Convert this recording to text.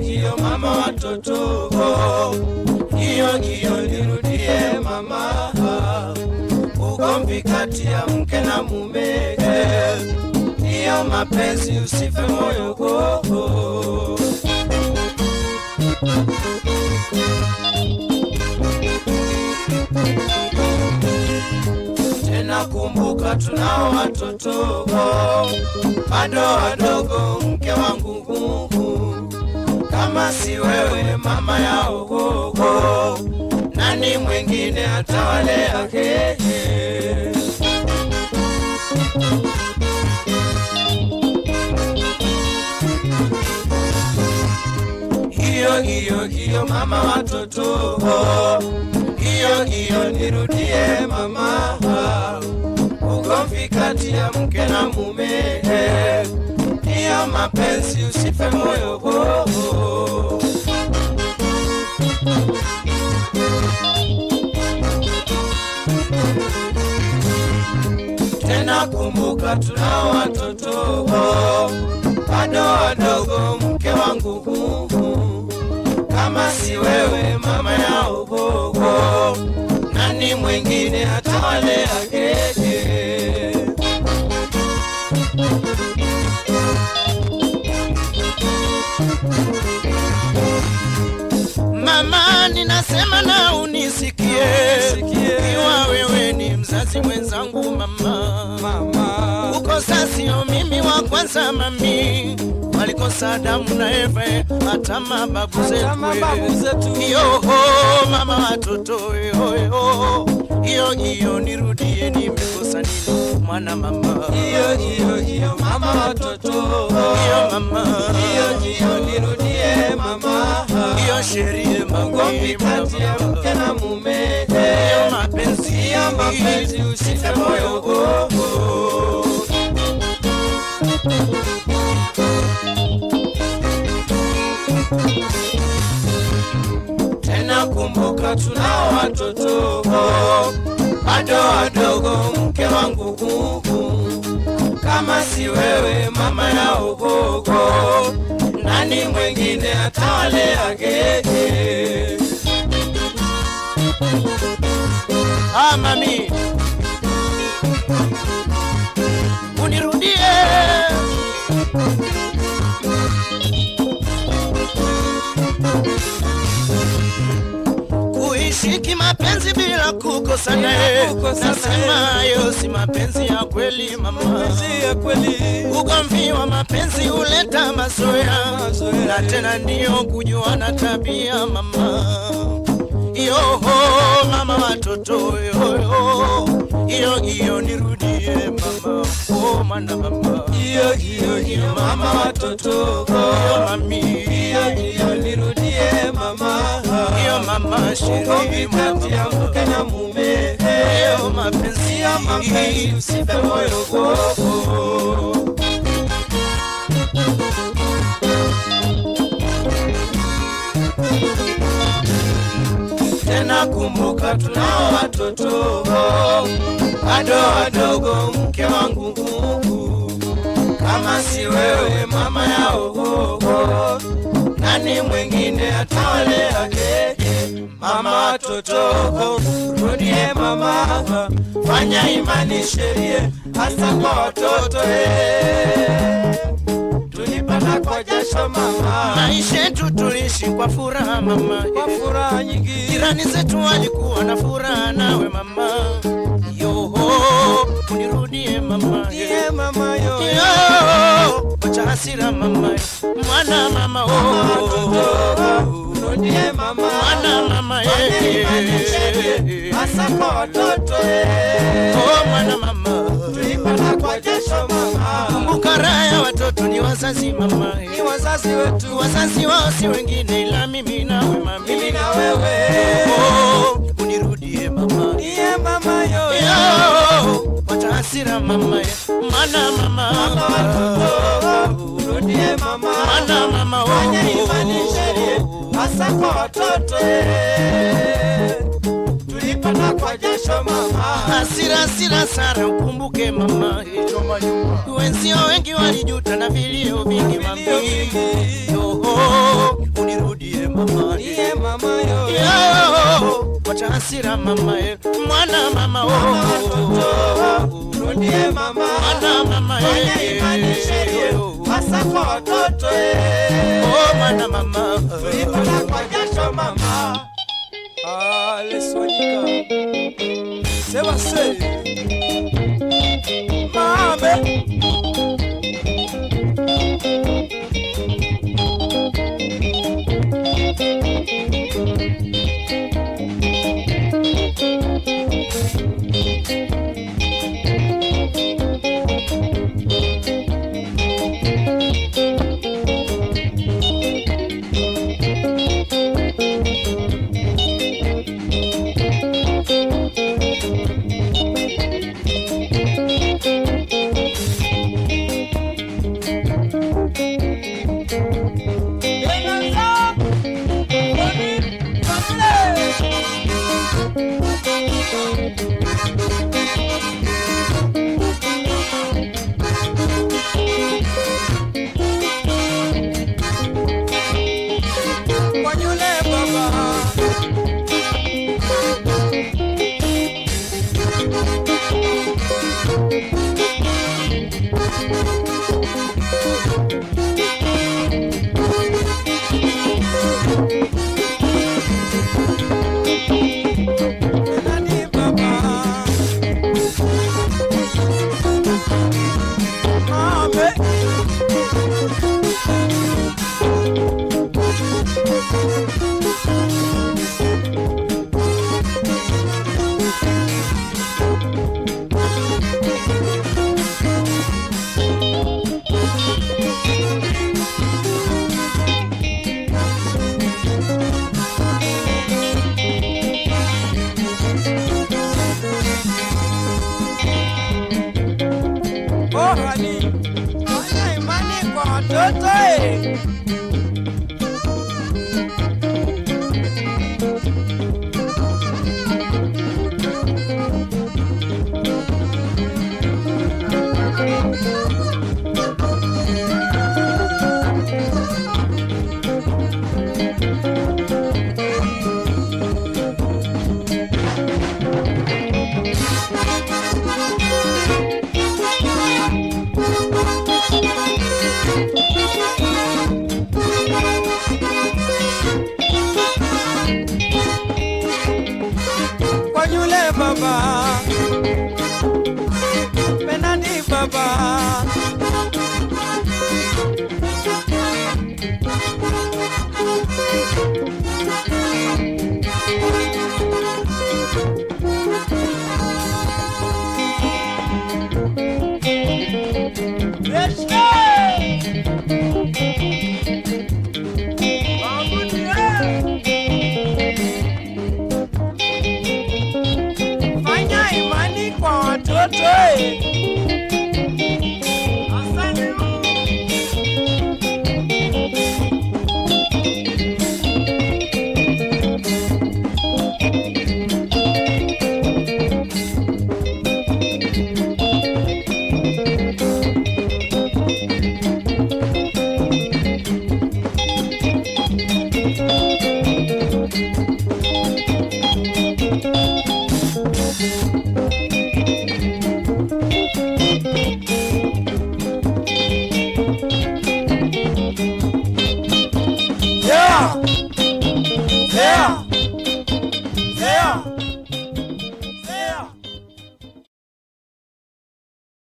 Hiyo mama watoto hiyo hiyo nirudie mama ugomvi kati ya mke na mume hiyo mapenzi usife moyo gogo tena kumbuka tunao watoto bado wadogo mke wangu nguvu. Kama si wewe mama yao gogo nani mwingine atawalea hehe mama watoto hiyo hiyo nirudie mama. Ugomvi kati ya mke na mume hiyo mapenzi usife moyo hoho tena kumbuka tuna watoto bado wadogo mke wangu huhu kama si wewe mama ya ugogo, nani mwingine atawalea gege Mama, ninasema na unisikie, iwa wewe ni mzazi mwenzangu mama. mama. Kukosa sio mimi wa kwanza mami, walikosa Adamu na Eva, hata mababu zetu. Yo Yoho mama watoto yoyo, hiyo hiyo nirudie, nimekosa nini mwana mama? hiyo hiyo hiyo mama watoto. Hiyo mama, hiyo hiyo nirudie mama. Hiyo sheria magomvi kati ya mke na mume. Hiyo mapenzi, hiyo mapenzi usife moyo gogo kumbuka tunao watoto bado wadogo mke wangu huku. Kama si wewe mama ya gogo nani mwengine atawalea gege? Ah, mami, unirudie kimapenzi bila kukosana, Bila kukosana. nasema yo si mapenzi ya kweli mama. mapenzi ya kweli Ugomvi wa mapenzi huleta mazoea Mazoea. na tena ndiyo kujuana tabia mama. Yoho mama watoto yoyo, iyo iyo nirudie mama, oh mana mama, iyo iyo iyo mama watoto iyo mama ugomvi ya mke na mume. Iyo mapenzi ya mapenzi usife moyo gogo. Tena kumbuka tunao watoto. Bado wadogo mke wangu Mungu, kama si wewe mama yao nani mwingine atawalea ake mama toto rudie mama. Fanya imani sherie hasa kwa watoto. Eh. tulipata kwa jasho mama. Maisha yetu tuliishi kwa furaha mama, kwa furaha nyingi. Jirani zetu walikuwa na furaha nawe mama, yoho unirudie mama, ndiye mama yo. Yo wacha hasira mama, mwana mama oh, rudie mama. Mwana mama fanya imani eh, hasa kwa watoto eh. oh mwana mama, tulipata kwa jasho mama. Kumbuka raha ya watoto ni wazazi mama, ni wazazi wetu. Wazazi wao si wengine ila mimi nawe mami, mimi na wewe. Oh, mama ndiye mama yo Yo, pata hasira mama mana mama mama watoto rudie mama mana mama fanya imani kwa watoto. Tulipata kwa jasho mama. Hasira hasira sara ukumbuke mama choma eh. wenzio wengi walijuta na vilio vingi mami. Yo, unirudie mama eh. mama yo. Yo, wacha hasira mama eh. mwana mama oh. Mama watoto, rudie mama Mwana mama fanya eh. imani sheria hasa kwa watoto eh. Oh, mwana mama tulipata kwa jasho mama Ah, leswanyika sebase mame Oh, Japan